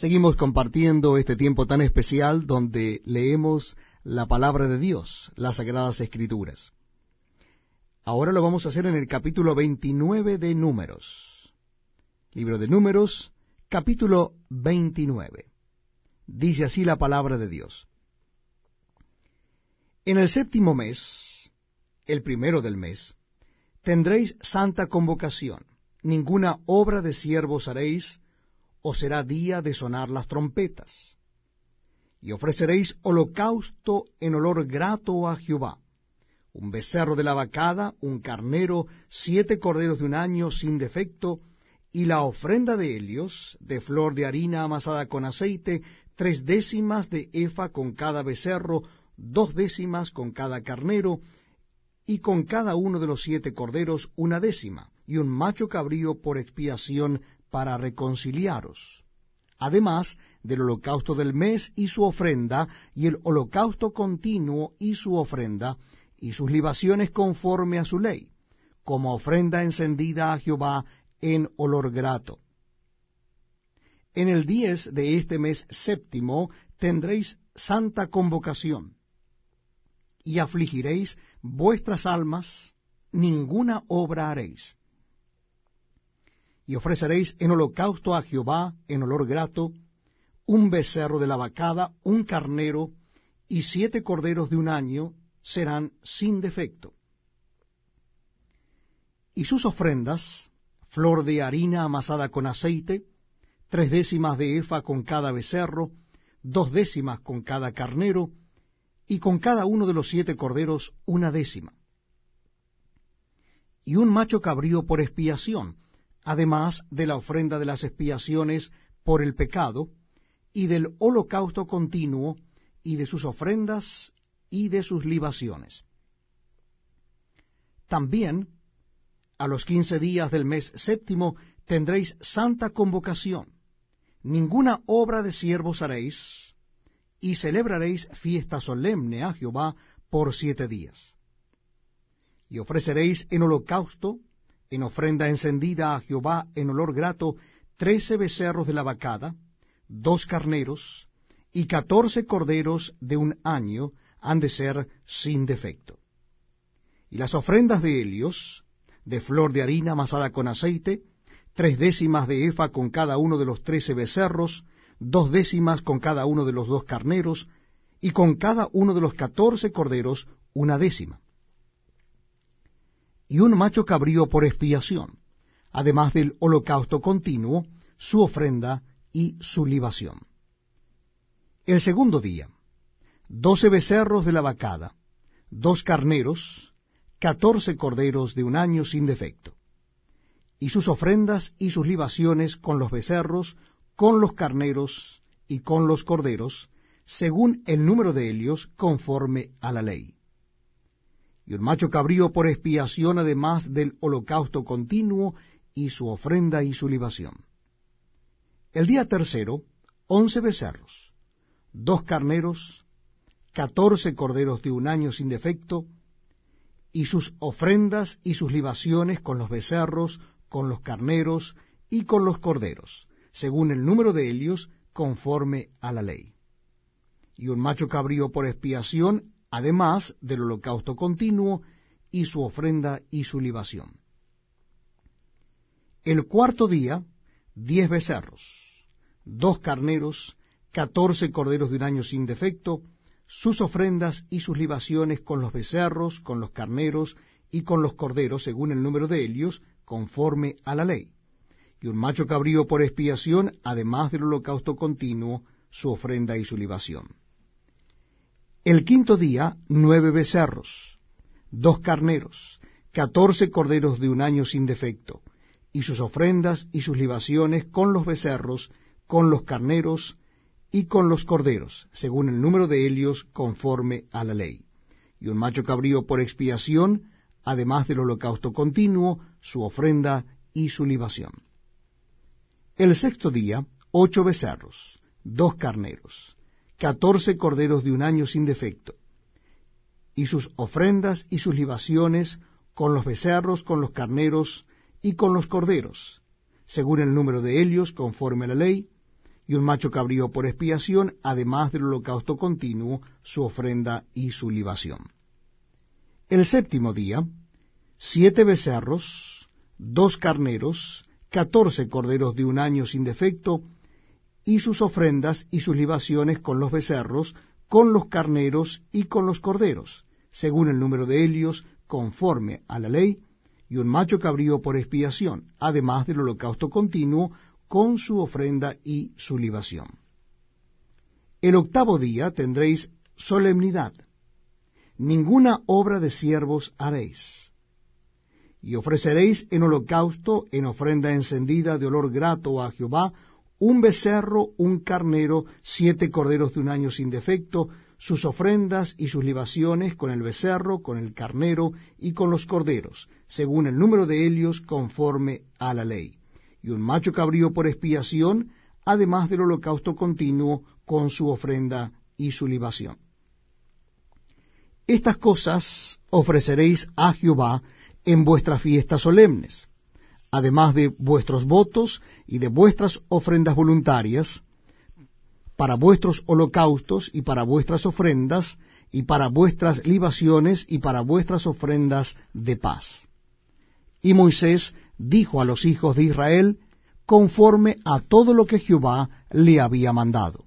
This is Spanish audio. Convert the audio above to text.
Seguimos compartiendo este tiempo tan especial donde leemos la palabra de Dios, las Sagradas Escrituras. Ahora lo vamos a hacer en el capítulo 29 de Números. Libro de Números, capítulo 29. Dice así la palabra de Dios. En el séptimo mes, el primero del mes, tendréis santa convocación. Ninguna obra de siervos haréis, o será día de sonar las trompetas. Y ofreceréis holocausto en olor grato a Jehová, un becerro de la vacada, un carnero, siete corderos de un año sin defecto, y la ofrenda de helios, de flor de harina amasada con aceite, tres décimas de efa con cada becerro, dos décimas con cada carnero, y con cada uno de los siete corderos una décima, y un macho cabrío por expiación para reconciliaros. Además del holocausto del mes y su ofrenda, y el holocausto continuo y su ofrenda, y sus libaciones conforme a su ley, como ofrenda encendida a Jehová en olor grato. En el diez de este mes séptimo tendréis santa convocación, y afligiréis vuestras almas, ninguna obra haréis y ofreceréis en holocausto a Jehová en olor grato un becerro de la vacada, un carnero y siete corderos de un año serán sin defecto. Y sus ofrendas, flor de harina amasada con aceite, tres décimas de efa con cada becerro, dos décimas con cada carnero, y con cada uno de los siete corderos una décima. Y un macho cabrío por expiación, además de la ofrenda de las expiaciones por el pecado, y del holocausto continuo, y de sus ofrendas, y de sus libaciones. También, a los quince días del mes séptimo, tendréis santa convocación. Ninguna obra de siervos haréis, y celebraréis fiesta solemne a Jehová por siete días. Y ofreceréis en holocausto en ofrenda encendida a Jehová en olor grato, trece becerros de la vacada, dos carneros, y catorce corderos de un año han de ser sin defecto. Y las ofrendas de helios, de flor de harina amasada con aceite, tres décimas de efa con cada uno de los trece becerros, dos décimas con cada uno de los dos carneros, y con cada uno de los catorce corderos una décima y un macho cabrío por expiación, además del holocausto continuo, su ofrenda y su libación. El segundo día, doce becerros de la vacada, dos carneros, catorce corderos de un año sin defecto, y sus ofrendas y sus libaciones con los becerros, con los carneros y con los corderos, según el número de ellos, conforme a la ley y un macho cabrío por expiación además del holocausto continuo y su ofrenda y su libación. El día tercero, once becerros, dos carneros, catorce corderos de un año sin defecto, y sus ofrendas y sus libaciones con los becerros, con los carneros y con los corderos, según el número de ellos, conforme a la ley. Y un macho cabrío por expiación además del holocausto continuo y su ofrenda y su libación. El cuarto día, diez becerros, dos carneros, catorce corderos de un año sin defecto, sus ofrendas y sus libaciones con los becerros, con los carneros y con los corderos, según el número de ellos, conforme a la ley. Y un macho cabrío por expiación, además del holocausto continuo, su ofrenda y su libación. El quinto día, nueve becerros, dos carneros, catorce corderos de un año sin defecto, y sus ofrendas y sus libaciones con los becerros, con los carneros y con los corderos, según el número de helios conforme a la ley. Y un macho cabrío por expiación, además del holocausto continuo, su ofrenda y su libación. El sexto día, ocho becerros, dos carneros, catorce corderos de un año sin defecto, y sus ofrendas y sus libaciones con los becerros, con los carneros y con los corderos, según el número de ellos, conforme a la ley, y un macho cabrío por expiación, además del holocausto continuo, su ofrenda y su libación. El séptimo día, siete becerros, dos carneros, catorce corderos de un año sin defecto, y sus ofrendas y sus libaciones con los becerros, con los carneros y con los corderos, según el número de helios, conforme a la ley, y un macho cabrío por expiación, además del holocausto continuo, con su ofrenda y su libación. El octavo día tendréis solemnidad. Ninguna obra de siervos haréis. Y ofreceréis en holocausto, en ofrenda encendida de olor grato a Jehová, un becerro, un carnero, siete corderos de un año sin defecto, sus ofrendas y sus libaciones con el becerro, con el carnero y con los corderos, según el número de helios conforme a la ley y un macho cabrío por expiación, además del holocausto continuo con su ofrenda y su libación. Estas cosas ofreceréis a Jehová en vuestras fiestas solemnes, además de vuestros votos y de vuestras ofrendas voluntarias, para vuestros holocaustos y para vuestras ofrendas, y para vuestras libaciones y para vuestras ofrendas de paz. Y Moisés dijo a los hijos de Israel, conforme a todo lo que Jehová le había mandado.